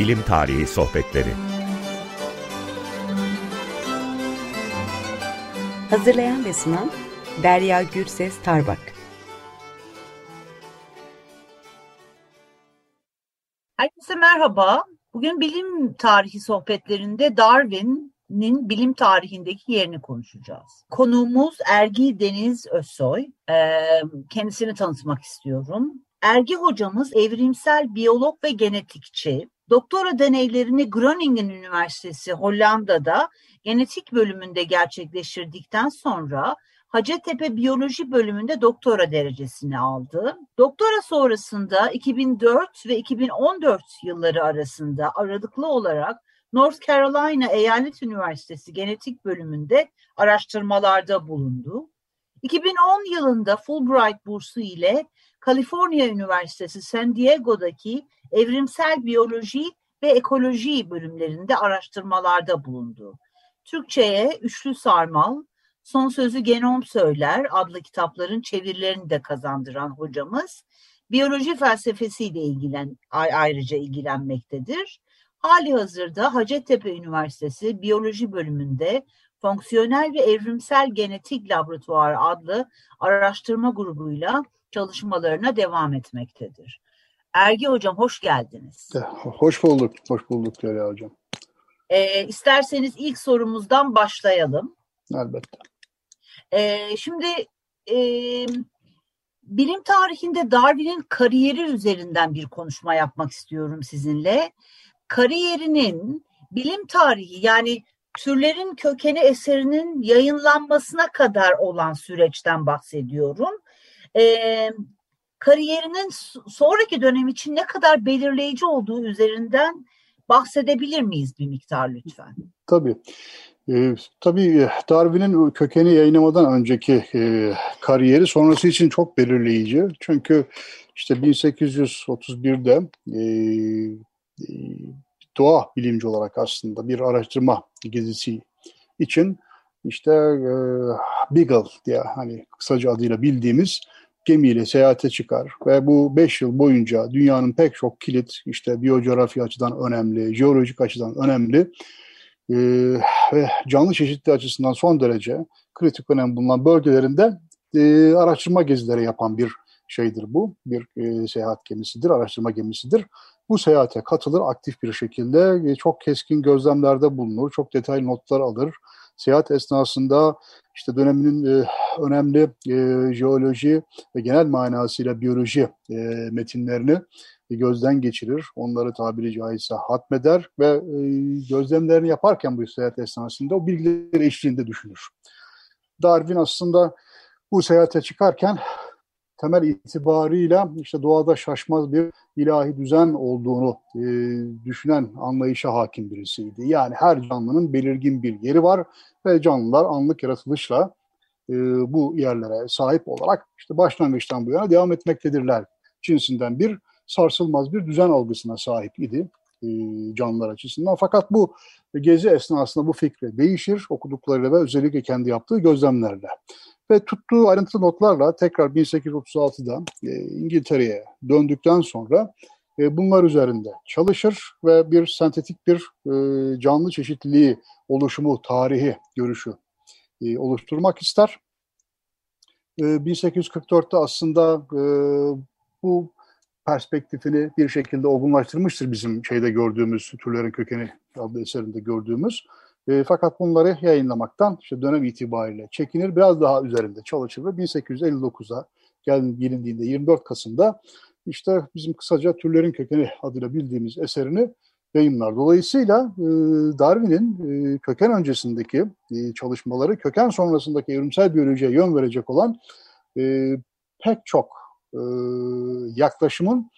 Bilim Tarihi Sohbetleri Hazırlayan ve sunan Derya Gürses Tarbak Herkese merhaba. Bugün bilim tarihi sohbetlerinde Darwin'in bilim tarihindeki yerini konuşacağız. Konuğumuz Ergi Deniz Özsoy. Ee, kendisini tanıtmak istiyorum. Ergi hocamız evrimsel biyolog ve genetikçi. Doktora deneylerini Groningen Üniversitesi Hollanda'da genetik bölümünde gerçekleştirdikten sonra Hacettepe Biyoloji bölümünde doktora derecesini aldı. Doktora sonrasında 2004 ve 2014 yılları arasında aralıklı olarak North Carolina Eyalet Üniversitesi Genetik bölümünde araştırmalarda bulundu. 2010 yılında Fulbright bursu ile Kaliforniya Üniversitesi San Diego'daki evrimsel biyoloji ve ekoloji bölümlerinde araştırmalarda bulundu. Türkçe'ye Üçlü Sarmal, Son Sözü Genom Söyler adlı kitapların çevirilerini de kazandıran hocamız, biyoloji felsefesiyle ilgilen, ayrıca ilgilenmektedir. Hali hazırda Hacettepe Üniversitesi Biyoloji bölümünde Fonksiyonel ve Evrimsel Genetik Laboratuvarı adlı araştırma grubuyla çalışmalarına devam etmektedir. Ergi Hocam hoş geldiniz. Hoş bulduk, hoş bulduk Derya Hocam. Ee, isterseniz ilk sorumuzdan başlayalım. Elbette. Ee, şimdi e, bilim tarihinde Darwin'in kariyeri üzerinden bir konuşma yapmak istiyorum sizinle. Kariyerinin bilim tarihi yani türlerin kökeni eserinin yayınlanmasına kadar olan süreçten bahsediyorum. Ee, kariyerinin sonraki dönem için ne kadar belirleyici olduğu üzerinden bahsedebilir miyiz bir miktar lütfen? Tabii. Ee, tabii Darwin'in kökeni yayınlamadan önceki e, kariyeri sonrası için çok belirleyici. Çünkü işte 1831'de e, e, doğa bilimci olarak aslında bir araştırma gezisi için işte e, Beagle diye hani kısaca adıyla bildiğimiz gemiyle seyahate çıkar ve bu 5 yıl boyunca dünyanın pek çok kilit işte biyocoğrafya açıdan önemli, jeolojik açıdan önemli e, ve canlı çeşitliği açısından son derece kritik önem bulunan bölgelerinde e, araştırma gezileri yapan bir şeydir bu. Bir e, seyahat gemisidir, araştırma gemisidir. Bu seyahate katılır aktif bir şekilde, e, çok keskin gözlemlerde bulunur, çok detaylı notlar alır. Seyahat esnasında işte döneminin e, önemli e, jeoloji ve genel manasıyla biyoloji e, metinlerini gözden geçirir. Onları tabiri caizse hatmeder ve e, gözlemlerini yaparken bu seyahat esnasında o bilgileri eşliğinde düşünür. Darwin aslında bu seyahate çıkarken temel itibarıyla işte doğada şaşmaz bir ilahi düzen olduğunu e, düşünen anlayışa hakim birisiydi. Yani her canlının belirgin bir yeri var ve canlılar anlık yaratılışla e, bu yerlere sahip olarak işte başlangıçtan bu yana devam etmektedirler. Cinsinden bir sarsılmaz bir düzen algısına sahip idi e, canlılar açısından. Fakat bu gezi esnasında bu fikri değişir okuduklarıyla ve özellikle kendi yaptığı gözlemlerle. Ve tuttuğu ayrıntılı notlarla tekrar 1836'da e, İngiltere'ye döndükten sonra e, bunlar üzerinde çalışır ve bir sentetik bir e, canlı çeşitliliği oluşumu, tarihi görüşü e, oluşturmak ister. E, 1844'te aslında e, bu perspektifini bir şekilde olgunlaştırmıştır bizim şeyde gördüğümüz Türlerin Kökeni adlı eserinde gördüğümüz. E, fakat bunları yayınlamaktan işte dönem itibariyle çekinir, biraz daha üzerinde çalışır ve 1859'a gelindiğinde 24 Kasım'da işte bizim kısaca Türlerin Kökeni adıyla bildiğimiz eserini yayınlar. Dolayısıyla e, Darwin'in e, köken öncesindeki e, çalışmaları köken sonrasındaki evrimsel biyolojiye yön verecek olan e, pek çok e, yaklaşımın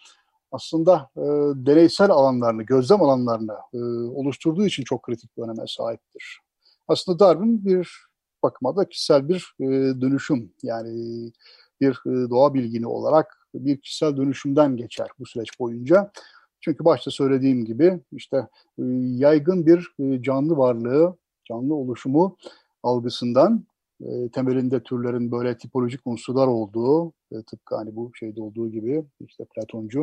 aslında e, deneysel alanlarını, gözlem alanlarını e, oluşturduğu için çok kritik bir öneme sahiptir. Aslında Darwin bir bakıma da kişisel bir e, dönüşüm yani bir e, doğa bilgini olarak bir kişisel dönüşümden geçer bu süreç boyunca. Çünkü başta söylediğim gibi işte e, yaygın bir e, canlı varlığı, canlı oluşumu algısından e, temelinde türlerin böyle tipolojik unsurlar olduğu, e, tıpkı hani bu şeyde olduğu gibi, işte Platoncu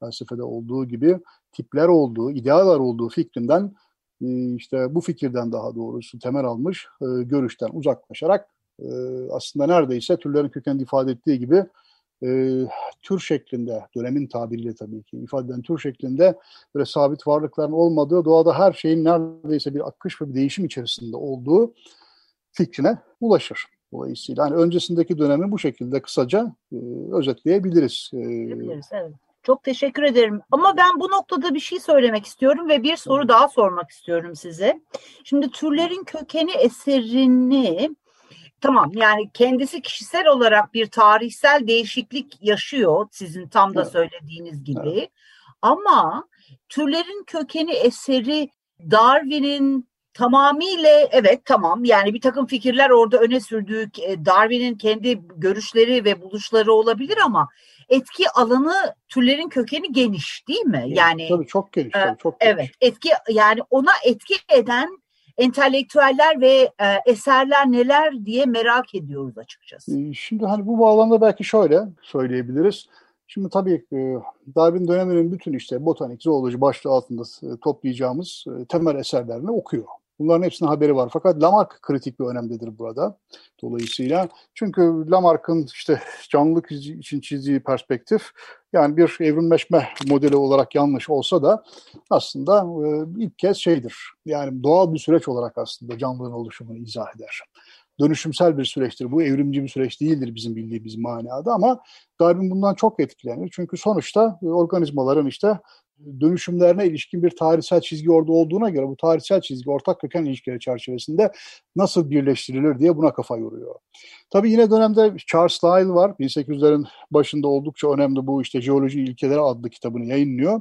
felsefede olduğu gibi tipler olduğu, idealar olduğu fikrinden e, işte bu fikirden daha doğrusu temel almış e, görüşten uzaklaşarak e, aslında neredeyse türlerin kökenini ifade ettiği gibi e, tür şeklinde, dönemin tabiriyle tabii ki ifade eden tür şeklinde böyle sabit varlıkların olmadığı, doğada her şeyin neredeyse bir akış ve bir değişim içerisinde olduğu fikrine ulaşır. Dolayısıyla hani öncesindeki dönemi bu şekilde kısaca e, özetleyebiliriz. E, evet. Çok teşekkür ederim. Ama ben bu noktada bir şey söylemek istiyorum ve bir soru daha sormak istiyorum size. Şimdi türlerin kökeni eserini tamam yani kendisi kişisel olarak bir tarihsel değişiklik yaşıyor sizin tam da söylediğiniz gibi. Evet. Ama türlerin kökeni eseri Darwin'in tamamıyla evet tamam yani bir takım fikirler orada öne sürdüğü e, Darwin'in kendi görüşleri ve buluşları olabilir ama etki alanı türlerin kökeni geniş değil mi? Yani tabii çok geniş, tabii, çok geniş. Evet, etki yani ona etki eden entelektüeller ve e, eserler neler diye merak ediyoruz açıkçası. Ee, şimdi hani bu bağlamda belki şöyle söyleyebiliriz. Şimdi tabii e, Darwin döneminin bütün işte botanik, zooloji başlığı altında e, toplayacağımız e, temel eserlerini okuyor. Bunların hepsinin haberi var. Fakat Lamarck kritik bir önemdedir burada. Dolayısıyla çünkü Lamarck'ın işte canlılık için çizdiği perspektif yani bir evrimleşme modeli olarak yanlış olsa da aslında e, ilk kez şeydir. Yani doğal bir süreç olarak aslında canlılığın oluşumunu izah eder dönüşümsel bir süreçtir. Bu evrimci bir süreç değildir bizim bildiğimiz manada ama Darwin bundan çok etkilenir. Çünkü sonuçta organizmaların işte dönüşümlerine ilişkin bir tarihsel çizgi orada olduğuna göre bu tarihsel çizgi ortak köken ilişkileri çerçevesinde nasıl birleştirilir diye buna kafa yoruyor. Tabii yine dönemde Charles Lyell var. 1800'lerin başında oldukça önemli bu işte Jeoloji İlkeleri adlı kitabını yayınlıyor.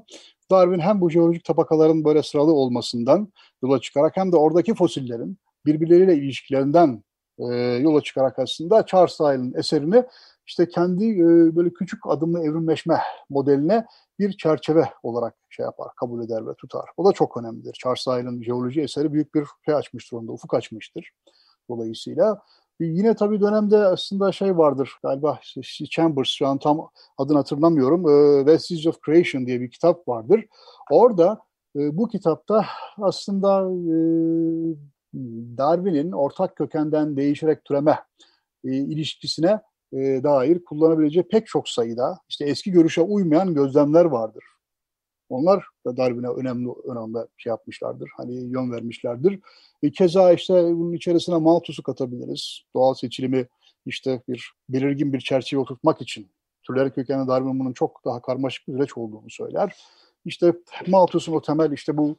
Darwin hem bu jeolojik tabakaların böyle sıralı olmasından yola çıkarak hem de oradaki fosillerin birbirleriyle ilişkilerinden e, yola çıkarak aslında Charles Lyell'ın eserini işte kendi e, böyle küçük adımlı evrimleşme modeline bir çerçeve olarak şey yapar, kabul eder ve tutar. O da çok önemlidir. Charles Lyell'ın jeoloji eseri büyük bir şey açmıştır onda, ufuk açmıştır. Dolayısıyla Yine tabii dönemde aslında şey vardır galiba Chambers şu an tam adını hatırlamıyorum. Vestiges of Creation diye bir kitap vardır. Orada bu kitapta aslında Darwin'in ortak kökenden değişerek türeme ilişkisine e, dair kullanabileceği pek çok sayıda işte eski görüşe uymayan gözlemler vardır. Onlar da Darwin'e önemli önemli şey yapmışlardır. Hani yön vermişlerdir. E, keza işte bunun içerisine Malthus'u katabiliriz. Doğal seçilimi işte bir belirgin bir çerçeve oturtmak için türler kökenli Darwin bunun çok daha karmaşık bir süreç olduğunu söyler. İşte Malthus'un o temel işte bu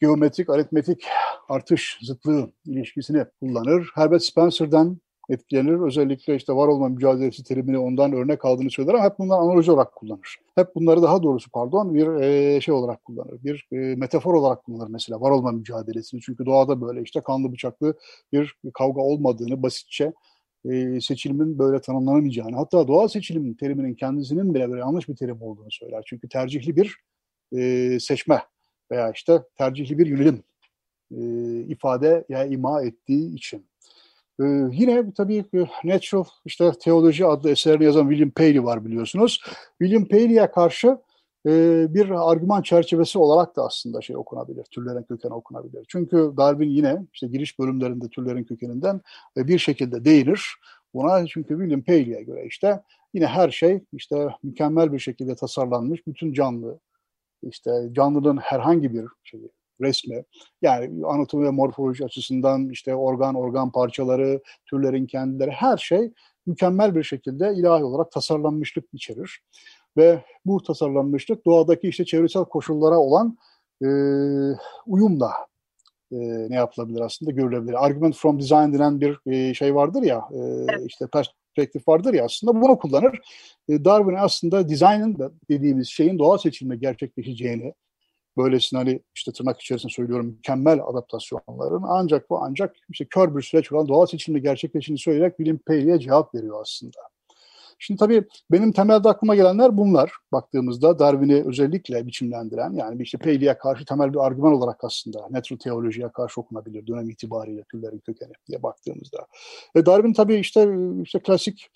geometrik, aritmetik artış zıtlığı ilişkisini kullanır. Herbert Spencer'dan etkilenir. Özellikle işte var olma mücadelesi terimini ondan örnek aldığını söyler ama hep bunları analoji olarak kullanır. Hep bunları daha doğrusu pardon bir e, şey olarak kullanır. Bir e, metafor olarak kullanır mesela var olma mücadelesini. Çünkü doğada böyle işte kanlı bıçaklı bir kavga olmadığını basitçe e, seçilimin böyle tanımlanamayacağını hatta doğal seçilimin teriminin kendisinin bile böyle yanlış bir terim olduğunu söyler. Çünkü tercihli bir e, seçme veya işte tercihli bir yönelim ifade ya ima ettiği için. Ee, yine tabii Natural işte Teoloji adlı eserini yazan William Paley var biliyorsunuz. William Paley'e karşı e, bir argüman çerçevesi olarak da aslında şey okunabilir, türlerin kökeni okunabilir. Çünkü Darwin yine işte giriş bölümlerinde türlerin kökeninden e, bir şekilde değinir. Buna çünkü William Paley'e göre işte yine her şey işte mükemmel bir şekilde tasarlanmış, bütün canlı, işte canlının herhangi bir şeyi, resmi. Yani anatomi ve morfoloji açısından işte organ organ parçaları, türlerin kendileri her şey mükemmel bir şekilde ilahi olarak tasarlanmışlık içerir. Ve bu tasarlanmışlık doğadaki işte çevresel koşullara olan e, uyumla e, ne yapılabilir aslında görülebilir. Argument from design denen bir e, şey vardır ya e, işte perspektif vardır ya aslında bunu kullanır. E, Darwin aslında design'ın dediğimiz şeyin doğal seçimle gerçekleşeceğini böylesine hani işte tırnak içerisinde söylüyorum mükemmel adaptasyonların ancak bu ancak işte kör bir süreç olan doğal seçimle gerçekleştiğini söyleyerek bilim Paley'e cevap veriyor aslında. Şimdi tabii benim temelde aklıma gelenler bunlar. Baktığımızda Darwin'i özellikle biçimlendiren yani işte Paley'e karşı temel bir argüman olarak aslında natural teolojiye karşı okunabilir dönem itibariyle türlerin kökeni diye baktığımızda. Ve Darwin tabii işte, işte klasik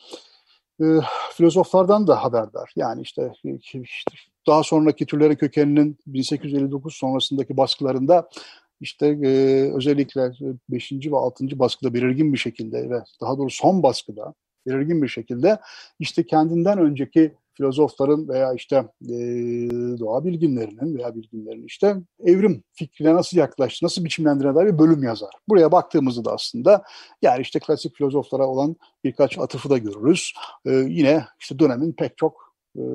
e, filozoflardan da haberdar. Yani işte, işte daha sonraki türlerin kökeninin 1859 sonrasındaki baskılarında işte e, özellikle 5. ve 6. baskıda belirgin bir şekilde ve daha doğrusu son baskıda belirgin bir şekilde işte kendinden önceki filozofların veya işte e, doğa bilginlerinin veya bilginlerin işte evrim fikrine nasıl yaklaştı, nasıl biçimlendirene dair bir bölüm yazar. Buraya baktığımızda da aslında yani işte klasik filozoflara olan birkaç atıfı da görürüz. E, yine işte dönemin pek çok e,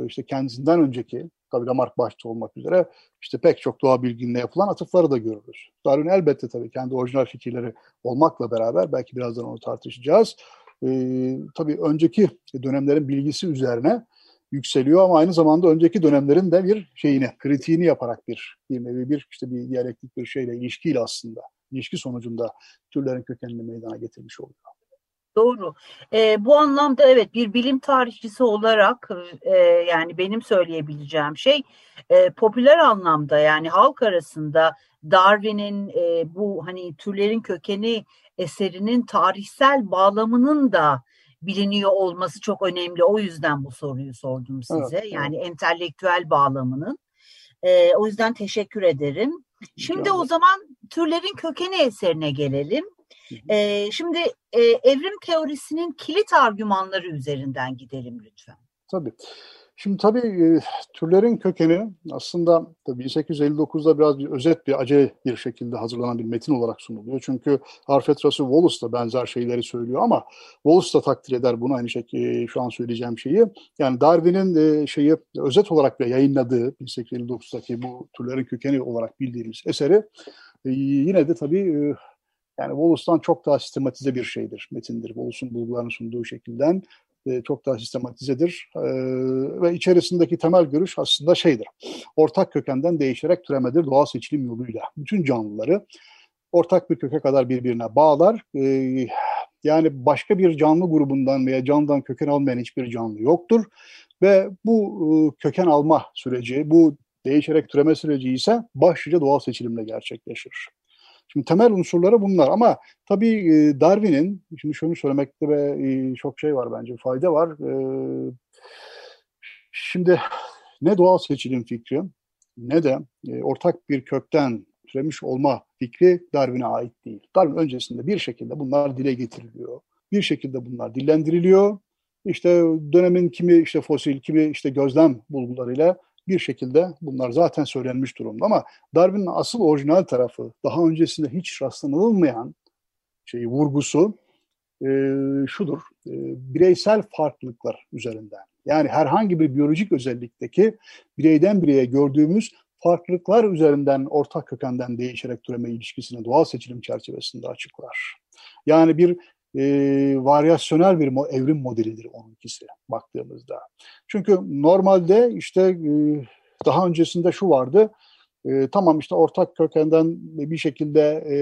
işte kendisinden önceki tabii Lamarck başta olmak üzere işte pek çok doğa bilginine yapılan atıfları da görürüz. Darwin elbette tabii kendi orijinal fikirleri olmakla beraber belki birazdan onu tartışacağız. Ee, tabii önceki dönemlerin bilgisi üzerine yükseliyor ama aynı zamanda önceki dönemlerin de bir şeyini, kritiğini yaparak bir bir nevi bir işte bir diyalektik bir şeyle ilişkiyle aslında ilişki sonucunda türlerin kökenini meydana getirmiş oluyor. Doğru. E, bu anlamda evet bir bilim tarihçisi olarak e, yani benim söyleyebileceğim şey e, popüler anlamda yani halk arasında Darwin'in e, bu hani türlerin kökeni eserinin tarihsel bağlamının da biliniyor olması çok önemli. O yüzden bu soruyu sordum size. Evet, yani evet. entelektüel bağlamının. E, o yüzden teşekkür ederim. Şimdi o zaman türlerin kökeni eserine gelelim. E, şimdi e, evrim teorisinin kilit argümanları üzerinden gidelim lütfen. Tabii. Şimdi tabii türlerin kökeni aslında tabii 1859'da biraz bir özet bir acele bir şekilde hazırlanan bir metin olarak sunuluyor. Çünkü Harfet Russell Wallace da benzer şeyleri söylüyor ama Wallace da takdir eder bunu aynı şekilde şu an söyleyeceğim şeyi. Yani Darwin'in şeyi özet olarak da yayınladığı 1859'daki bu türlerin kökeni olarak bildiğimiz eseri yine de tabii yani Wallace'tan çok daha sistematize bir şeydir, metindir. Wallace'un bulgularını sunduğu şekilden e, çok daha sistematizedir. E, ve içerisindeki temel görüş aslında şeydir. Ortak kökenden değişerek türemedir doğal seçilim yoluyla. Bütün canlıları ortak bir köke kadar birbirine bağlar. E, yani başka bir canlı grubundan veya canlıdan köken almayan hiçbir canlı yoktur. Ve bu köken alma süreci, bu değişerek türeme süreci ise başlıca doğal seçilimle gerçekleşir. Şimdi temel unsurları bunlar ama tabii Darwin'in, şimdi şunu söylemekte ve çok şey var bence, fayda var. Şimdi ne doğal seçilim fikri ne de ortak bir kökten türemiş olma fikri Darwin'e ait değil. Darwin öncesinde bir şekilde bunlar dile getiriliyor. Bir şekilde bunlar dillendiriliyor. İşte dönemin kimi işte fosil, kimi işte gözlem bulgularıyla bir şekilde bunlar zaten söylenmiş durumda ama Darwin'in asıl orijinal tarafı daha öncesinde hiç rastlanılmayan şeyi vurgusu e, şudur. E, bireysel farklılıklar üzerinden. Yani herhangi bir biyolojik özellikteki bireyden bireye gördüğümüz farklılıklar üzerinden ortak kökenden değişerek türeme ilişkisini doğal seçilim çerçevesinde açıklar. Yani bir e, varyasyonel bir evrim modelidir onunkisi baktığımızda. Çünkü normalde işte e, daha öncesinde şu vardı, e, tamam işte ortak kökenden bir şekilde e,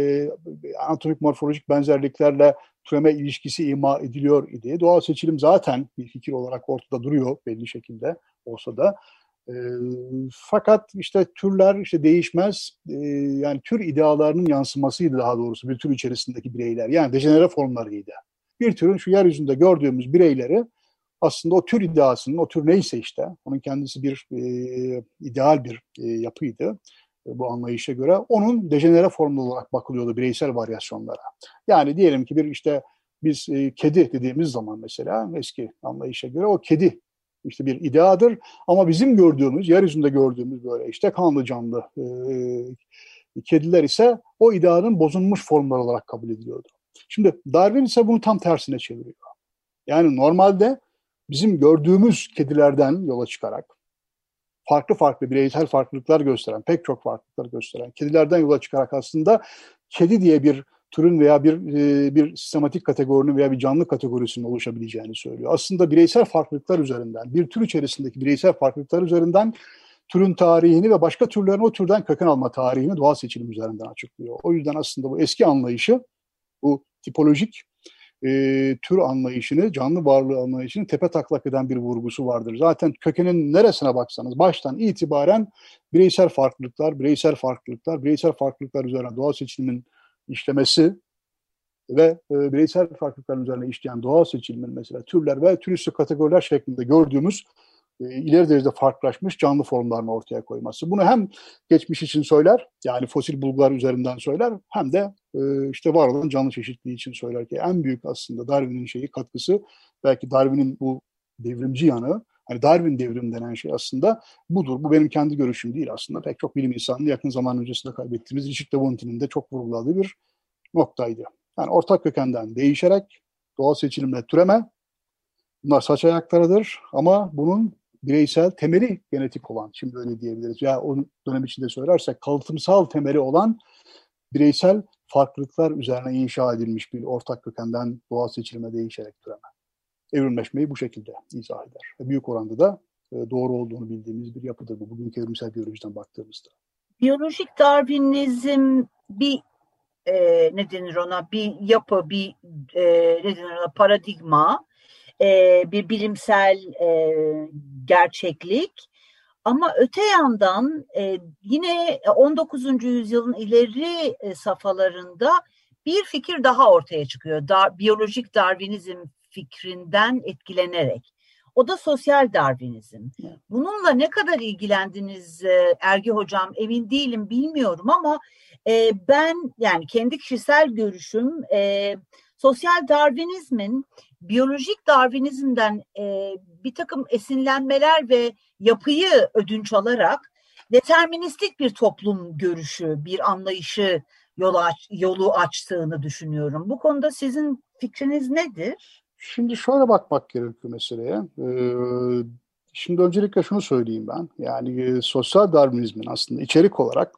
anatomik morfolojik benzerliklerle türeme ilişkisi ima ediliyor idi. Doğal seçilim zaten bir fikir olarak ortada duruyor belli şekilde olsa da. E, fakat işte türler işte değişmez e, yani tür idealarının yansımasıydı daha doğrusu bir tür içerisindeki bireyler yani dejenere formlarıydı. Bir türün şu yeryüzünde gördüğümüz bireyleri aslında o tür iddiasının, o tür neyse işte, onun kendisi bir e, ideal bir e, yapıydı e, bu anlayışa göre. Onun dejenere formlu olarak bakılıyordu bireysel varyasyonlara. Yani diyelim ki bir işte biz e, kedi dediğimiz zaman mesela eski anlayışa göre o kedi işte bir ideadır. Ama bizim gördüğümüz, yeryüzünde gördüğümüz böyle işte kanlı canlı e, kediler ise o ideanın bozulmuş formlar olarak kabul ediliyordu. Şimdi Darwin ise bunu tam tersine çeviriyor. Yani normalde bizim gördüğümüz kedilerden yola çıkarak farklı farklı bireysel farklılıklar gösteren, pek çok farklılıklar gösteren kedilerden yola çıkarak aslında kedi diye bir türün veya bir e, bir sistematik kategorinin veya bir canlı kategorisinin oluşabileceğini söylüyor. Aslında bireysel farklılıklar üzerinden, bir tür içerisindeki bireysel farklılıklar üzerinden türün tarihini ve başka türlerin o türden köken alma tarihini doğal seçilim üzerinden açıklıyor. O yüzden aslında bu eski anlayışı, bu tipolojik e, tür anlayışını, canlı varlığı anlayışını tepe taklak eden bir vurgusu vardır. Zaten kökenin neresine baksanız baştan itibaren bireysel farklılıklar, bireysel farklılıklar, bireysel farklılıklar üzerine doğal seçilimin işlemesi ve e, bireysel farklılıklar üzerine işleyen doğal seçilimin mesela türler ve türüstü kategoriler şeklinde gördüğümüz e, ileri derecede farklılaşmış canlı formlarını ortaya koyması. Bunu hem geçmiş için söyler, yani fosil bulgular üzerinden söyler, hem de e, işte var olan canlı çeşitliliği için söyler ki en büyük aslında Darwin'in şeyi katkısı, belki Darwin'in bu devrimci yanı, hani Darwin devrim denen şey aslında budur. Bu benim kendi görüşüm değil aslında. Pek çok bilim insanı yakın zaman öncesinde kaybettiğimiz Richard Lewontin'in de çok vurguladığı bir noktaydı. Yani ortak kökenden değişerek doğal seçilimle türeme, bunlar saç ayaklarıdır ama bunun bireysel temeli genetik olan, şimdi öyle diyebiliriz. Ya o dönem içinde söylersek kalıtımsal temeli olan bireysel farklılıklar üzerine inşa edilmiş bir ortak kökenden doğal seçilime değişerek türeme. Evrimleşmeyi bu şekilde izah eder. Büyük oranda da e, doğru olduğunu bildiğimiz bir yapıdır bu bugünkü evrimsel biyolojiden baktığımızda. Biyolojik Darwinizm bir e, ne denir ona bir yapı, bir e, ne denir ona paradigma, e, bir bilimsel e, gerçeklik. Ama öte yandan e, yine 19. yüzyılın ileri e, safhalarında bir fikir daha ortaya çıkıyor. Dar, biyolojik Darwinizm fikrinden etkilenerek. O da sosyal Darwinizm. Bununla ne kadar ilgilendiniz e, Ergi Hocam emin değilim bilmiyorum ama e, ben yani kendi kişisel görüşüm e, sosyal Darwinizmin biyolojik Darwinizmden e, bir takım esinlenmeler ve yapıyı ödünç alarak deterministik bir toplum görüşü, bir anlayışı yolu, aç, yolu açtığını düşünüyorum. Bu konuda sizin fikriniz nedir? Şimdi şöyle bakmak gerekiyor meseleye. Ee, şimdi öncelikle şunu söyleyeyim ben. Yani e, sosyal Darwinizmin aslında içerik olarak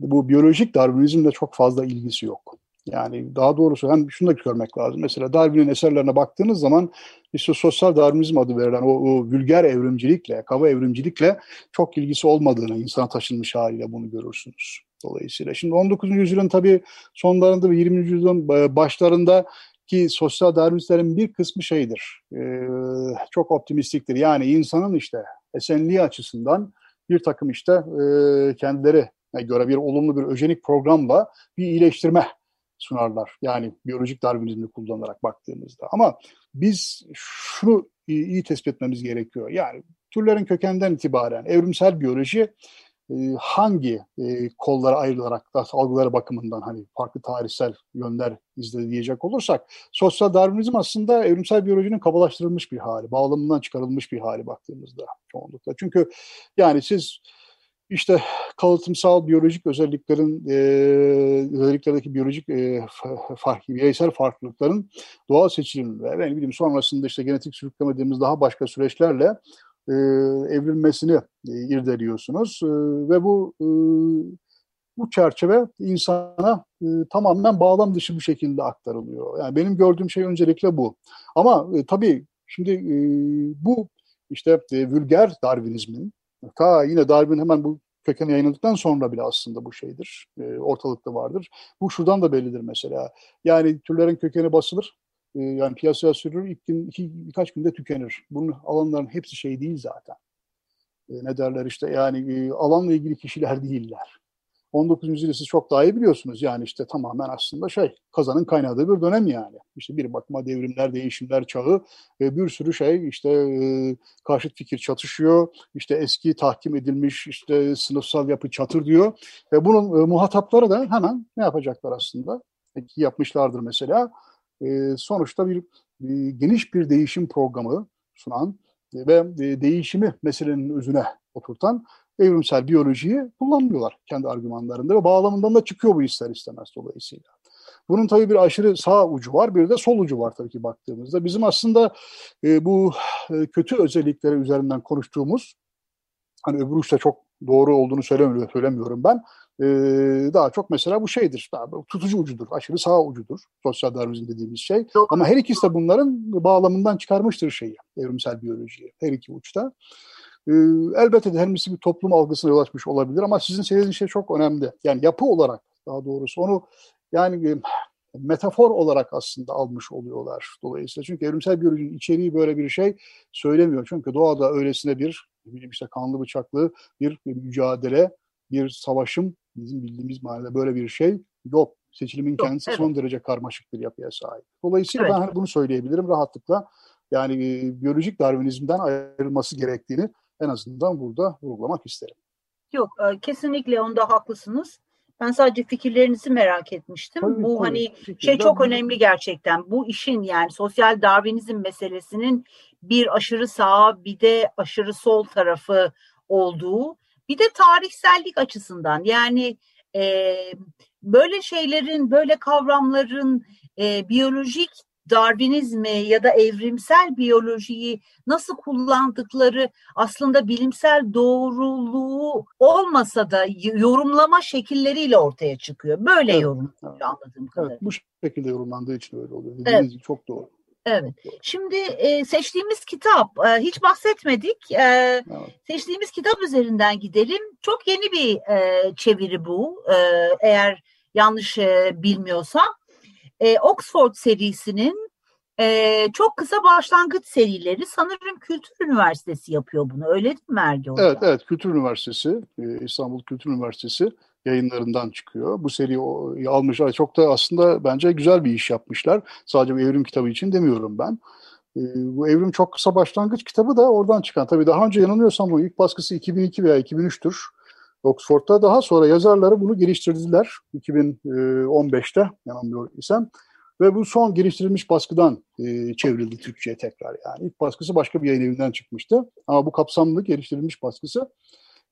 bu biyolojik Darwinizmle çok fazla ilgisi yok. Yani daha doğrusu hem şunu da görmek lazım. Mesela Darwin'in eserlerine baktığınız zaman işte sosyal Darwinizm adı verilen o, o vulgar evrimcilikle, kaba evrimcilikle çok ilgisi olmadığını, insana taşınmış haliyle bunu görürsünüz. Dolayısıyla şimdi 19. yüzyılın tabii sonlarında ve 20. yüzyılın başlarında ki sosyal Darwinistlerin bir kısmı şeydir, e, çok optimistiktir. Yani insanın işte esenliği açısından bir takım işte e, kendileri göre bir olumlu bir öjenik programla bir iyileştirme sunarlar. Yani biyolojik Darwinizmi kullanarak baktığımızda. Ama biz şunu iyi, iyi tespit etmemiz gerekiyor. Yani türlerin kökenden itibaren evrimsel biyoloji e, hangi e, kollara ayrılarak da algıları bakımından hani farklı tarihsel yönler izledi diyecek olursak sosyal Darwinizm aslında evrimsel biyolojinin kabalaştırılmış bir hali, bağlamından çıkarılmış bir hali baktığımızda çoğunlukla. Çünkü yani siz işte kalıtımsal biyolojik özelliklerin e, özelliklerdeki biyolojik e, fark, bireysel farklılıkların doğal seçilim ve benim bileyim sonrasında işte genetik sürükleme dediğimiz daha başka süreçlerle e, evrilmesini e, irdeliyorsunuz e, ve bu bu çerçeve insana tamamen bağlam dışı bir şekilde aktarılıyor. Yani benim gördüğüm şey öncelikle bu. Ama e, tabii şimdi bu işte e, Darwinizmin Ta yine Darwin hemen bu kökeni yayınladıktan sonra bile aslında bu şeydir. E, ortalıkta vardır. Bu şuradan da bellidir mesela. Yani türlerin kökeni basılır. E, yani piyasaya sürülür. İlk gün, iki, birkaç günde tükenir. Bunun alanların hepsi şey değil zaten. E, ne derler işte yani e, alanla ilgili kişiler değiller. 19. yüzyılda siz çok daha iyi biliyorsunuz. Yani işte tamamen aslında şey kazanın kaynadığı bir dönem yani. İşte bir bakıma devrimler, değişimler çağı ve bir sürü şey işte e, karşıt fikir çatışıyor. İşte eski tahkim edilmiş işte sınıfsal yapı çatır diyor. Ve bunun e, muhatapları da hemen ne yapacaklar aslında? Ki yapmışlardır mesela. E, sonuçta bir geniş bir değişim programı sunan ve e, değişimi meselenin özüne oturtan evrimsel biyolojiyi kullanmıyorlar kendi argümanlarında ve bağlamından da çıkıyor bu ister istemez dolayısıyla. Bunun tabii bir aşırı sağ ucu var, bir de sol ucu var tabii ki baktığımızda. Bizim aslında e, bu e, kötü özellikleri üzerinden konuştuğumuz, hani öbür uçta çok doğru olduğunu söylemiyorum, söylemiyorum ben. E, daha çok mesela bu şeydir, tutucu ucudur, aşırı sağ ucudur sosyal darwinizm dediğimiz şey. Ama her ikisi de bunların bağlamından çıkarmıştır şeyi, evrimsel biyolojiyi, her iki uçta. Ee, elbette de her birisi bir toplum algısına yol açmış olabilir ama sizin söylediğiniz şey çok önemli. Yani yapı olarak daha doğrusu onu yani metafor olarak aslında almış oluyorlar dolayısıyla. Çünkü evrimsel biyolojinin içeriği böyle bir şey söylemiyor. Çünkü doğada öylesine bir işte kanlı bıçaklı bir, bir mücadele, bir savaşım bizim bildiğimiz manada böyle bir şey yok. Seçilimin yok, kendisi evet. son derece karmaşık bir yapıya sahip. Dolayısıyla evet. ben hani bunu söyleyebilirim rahatlıkla. Yani e, biyolojik Darwinizmden ayrılması gerektiğini en azından burada vurgulamak isterim. Yok, e, kesinlikle onda haklısınız. Ben sadece fikirlerinizi merak etmiştim. Tabii, bu tabii. hani Fikirler şey çok önemli gerçekten. Bu işin yani sosyal Darwinizm meselesinin bir aşırı sağ bir de aşırı sol tarafı olduğu bir de tarihsellik açısından yani e, böyle şeylerin böyle kavramların e, biyolojik Darwinizmi ya da evrimsel biyolojiyi nasıl kullandıkları aslında bilimsel doğruluğu olmasa da yorumlama şekilleriyle ortaya çıkıyor. Böyle evet, yorumlanıyor anladığım kadarıyla. Evet, bu şekilde yorumlandığı için öyle oluyor. Dediğiniz evet. çok doğru. Evet. Şimdi e, seçtiğimiz kitap e, hiç bahsetmedik. E, evet. Seçtiğimiz kitap üzerinden gidelim. Çok yeni bir e, çeviri bu. E, eğer yanlış e, bilmiyorsam e, Oxford serisinin e, çok kısa başlangıç serileri sanırım Kültür Üniversitesi yapıyor bunu. Öyle değil mi Ergi Hoca? Evet, evet. Kültür Üniversitesi, e, İstanbul Kültür Üniversitesi yayınlarından çıkıyor. Bu seriyi almışlar. Çok da aslında bence güzel bir iş yapmışlar. Sadece bir evrim kitabı için demiyorum ben. E, bu evrim çok kısa başlangıç kitabı da oradan çıkan. Tabii daha önce yanılmıyorsam bu ilk baskısı 2002 veya 2003'tür. Oxford'da daha sonra yazarları bunu geliştirdiler 2015'te yanılmıyor isem. Ve bu son geliştirilmiş baskıdan e, çevrildi Türkçe'ye tekrar. Yani ilk baskısı başka bir yayın evinden çıkmıştı. Ama bu kapsamlı geliştirilmiş baskısı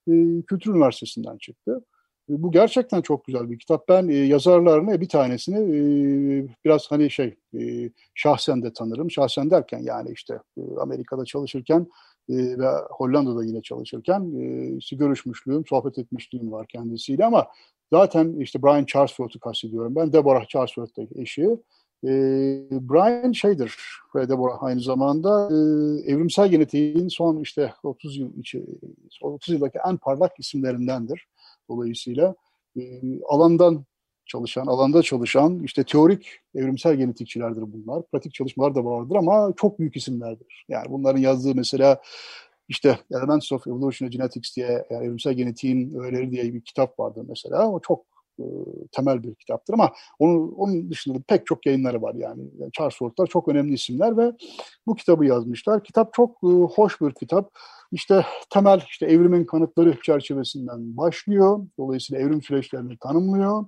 e, Kültür Üniversitesi'nden çıktı. Bu gerçekten çok güzel bir kitap. Ben e, yazarlarını bir tanesini e, biraz hani şey e, şahsen de tanırım. Şahsen derken yani işte e, Amerika'da çalışırken e, ve Hollanda'da yine çalışırken e, işte görüşmüşlüğüm, sohbet etmişliğim var kendisiyle ama zaten işte Brian Charlesworth'u kastediyorum ben. Deborah Charlesworth da eşi. E, Brian şeydir ve Deborah aynı zamanda e, evrimsel genetiğin son işte 30 yıl içi, 30 yıldaki en parlak isimlerindendir. Dolayısıyla e, alandan çalışan, alanda çalışan işte teorik evrimsel genetikçilerdir bunlar. Pratik çalışmalar da vardır ama çok büyük isimlerdir. Yani bunların yazdığı mesela işte Elements of Evolution Genetics diye yani evrimsel genetiğin öğeleri diye bir kitap vardır mesela. O çok e, temel bir kitaptır ama onun, onun dışında pek çok yayınları var yani. Charles Ford'lar çok önemli isimler ve bu kitabı yazmışlar. Kitap çok e, hoş bir kitap. İşte temel işte evrimin kanıtları çerçevesinden başlıyor. Dolayısıyla evrim süreçlerini tanımlıyor.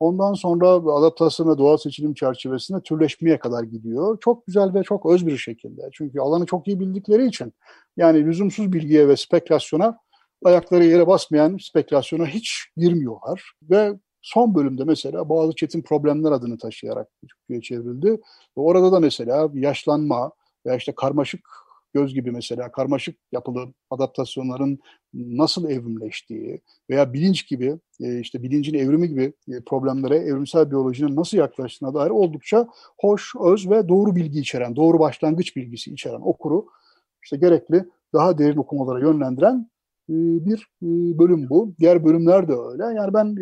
Ondan sonra adaptasyon ve doğal seçilim çerçevesinde türleşmeye kadar gidiyor. Çok güzel ve çok öz bir şekilde. Çünkü alanı çok iyi bildikleri için yani lüzumsuz bilgiye ve spekülasyona ayakları yere basmayan spekülasyona hiç girmiyorlar. Ve son bölümde mesela bazı çetin problemler adını taşıyarak Türkiye'ye çevrildi. Ve orada da mesela yaşlanma veya işte karmaşık göz gibi mesela karmaşık yapılı adaptasyonların nasıl evrimleştiği veya bilinç gibi e, işte bilincin evrimi gibi e, problemlere evrimsel biyolojinin nasıl yaklaştığına dair oldukça hoş, öz ve doğru bilgi içeren, doğru başlangıç bilgisi içeren okuru işte gerekli daha derin okumalara yönlendiren bir bölüm bu. Diğer bölümler de öyle. Yani ben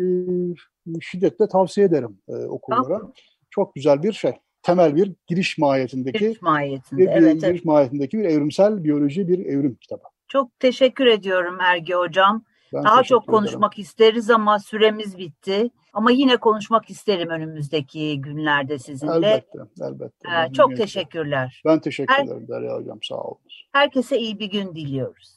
şiddetle tavsiye ederim okullara. Çok güzel bir şey temel bir giriş mahiyetindeki giriş mahiyetinde, bir, evet, giriş evet. mahiyetindeki bir evrimsel biyoloji bir evrim kitabı. Çok teşekkür ediyorum Ergi Hocam. Ben Daha çok konuşmak ederim. isteriz ama süremiz bitti. Ama yine konuşmak isterim önümüzdeki günlerde sizinle. Elbette, elbette. Ee, çok teşekkürler. Ben teşekkür Her, ederim Derya Hocam, sağ olun. Herkese iyi bir gün diliyoruz.